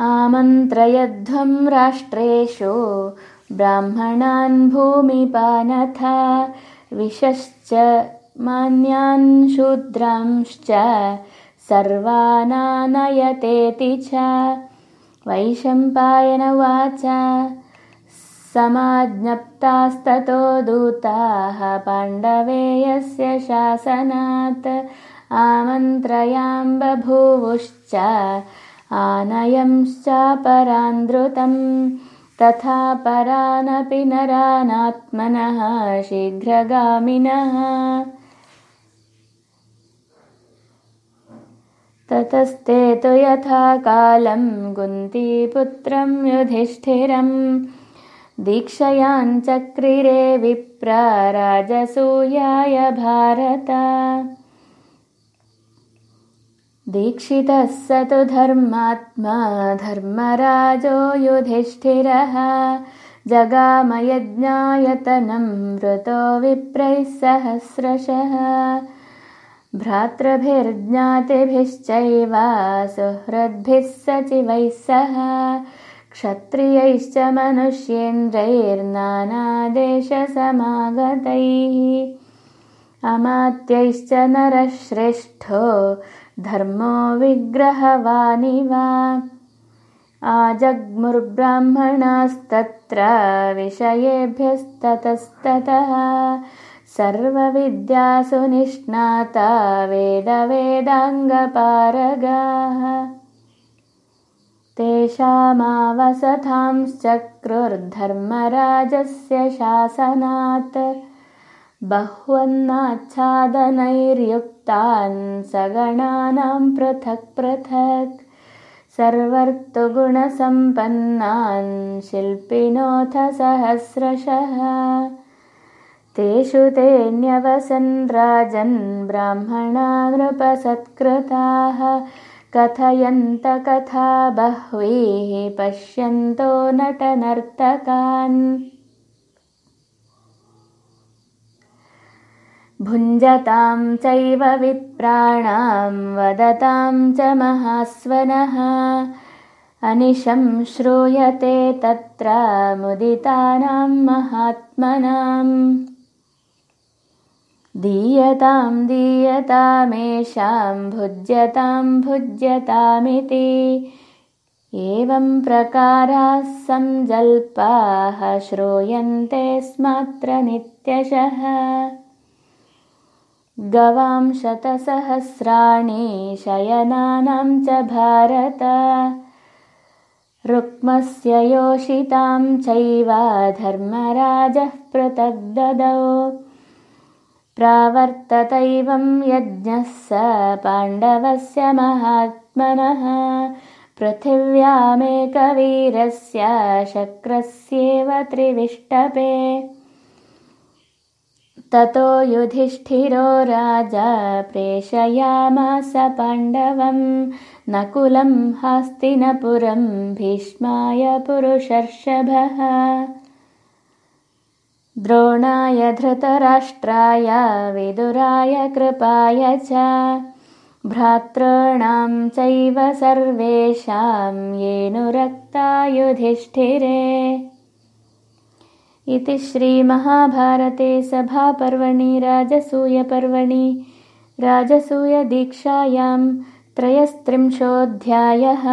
आमन्त्रयध्वं राष्ट्रेषु ब्राह्मणान् भूमिपानथ विशश्च मान्यान् शूद्रांश्च सर्वानानयतेति च। वैशम्पायनवाच समाज्ञप्तास्ततो दूताः पाण्डवेयस्य शासनात् आमन्त्रयां बभूवुश्च आनयंश्चापरान्द्रुतम् तथा परानपि नरानात्मनः शीघ्रगामिनः। ततस्ते तु यथा कालं कुन्तीपुत्रं युधिष्ठिरम्। दीक्षयाञ्चक्रिरे विप्राराजसूयाय भारत दीक्षितः स तु धर्मात्मा धर्मराजो युधिष्ठिरः जगामयज्ञायतनं वृतो विप्रैः सहस्रशः भ्रातृभिर्ज्ञातिभिश्चैव सुहृद्भिः सचिवैः सह क्षत्रियैश्च मनुष्येन्द्रैर्नानादेशसमागतैः अमात्यैश्च नरश्रेष्ठो धर्मो विग्रहवानिव। आजग्मुर्ब्राह्मणास्तत्र विषयेभ्यस्ततस्ततः। सर्वविद्यासु निष्णाता वेदवेदाङ्गपारगाः। तेषामावसथांश्चक्रुर्धर्मराजस्य शासनात् बह्वन्नाच्छादनैर्युक्तान् सगणानां पृथक् पृथक् सर्वर्तुगुणसम्पन्नान् शिल्पिनोऽथ सहस्रशः। तेषु ते न्यवसन् राजन् ब्राह्मणा नृपसत्कृताः। कथयन्तकथा बह्वीः पश्यन्तो नटनर्तकान् भुञ्जतां चैव विप्राणां वदतां च महास्वनः। अनिशं श्रूयते तत्र मुदितानां महात्मनाम्। दीयतां दीयतामेषां भुज्यतां भुज्यतामिति। एवं प्रकाराः सञ्जल्पाः श्रूयन्ते स्मात्र नित्यशः गवां शतसहस्राणि शयनानां च भारत। रुक्मस्य योषितां चैव धर्मराजः पृथग्ददौ। प्रावर्ततैवं यज्ञः स पाण्डवस्य महात्मनः। पृथिव्यामेकवीरस्य शक्रस्येव त्रिविष्टपे ततो युधिष्ठिरो राजा प्रेषयामास पाण्डवं नकुलं हास्तिनपुरं भीष्माय पुरुषर्षभः। द्रोणाय धृतराष्ट्राय विदुराय कृपाय च। भ्रातॄणां चैव सर्वेषां येनुरक्ता युधिष्ठिरे इति श्रीमहाभारते सभापर्वणि राजसूयपर्वणि राजसूयदीक्षायां त्रयस्त्रिंशोऽध्यायः